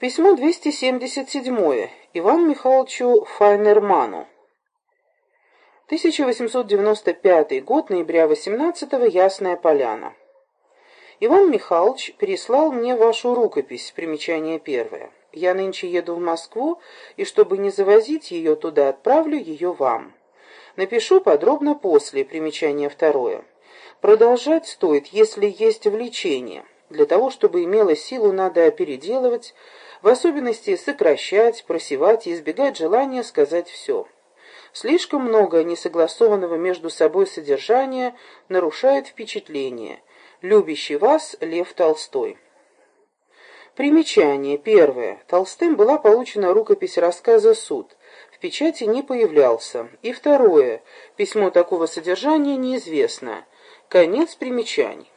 Письмо 277. Ивану Михайловичу Файнерману. 1895 год, ноября 18 -го, Ясная Поляна. Иван Михайлович переслал мне вашу рукопись, примечание первое. Я нынче еду в Москву, и чтобы не завозить ее туда, отправлю ее вам. Напишу подробно после, примечание второе. Продолжать стоит, если есть влечение. Для того, чтобы имело силу, надо переделывать, в особенности сокращать, просевать и избегать желания сказать все. Слишком много несогласованного между собой содержания нарушает впечатление. Любящий вас Лев Толстой. Примечание. Первое. Толстым была получена рукопись рассказа «Суд». В печати не появлялся. И второе. Письмо такого содержания неизвестно. Конец примечаний.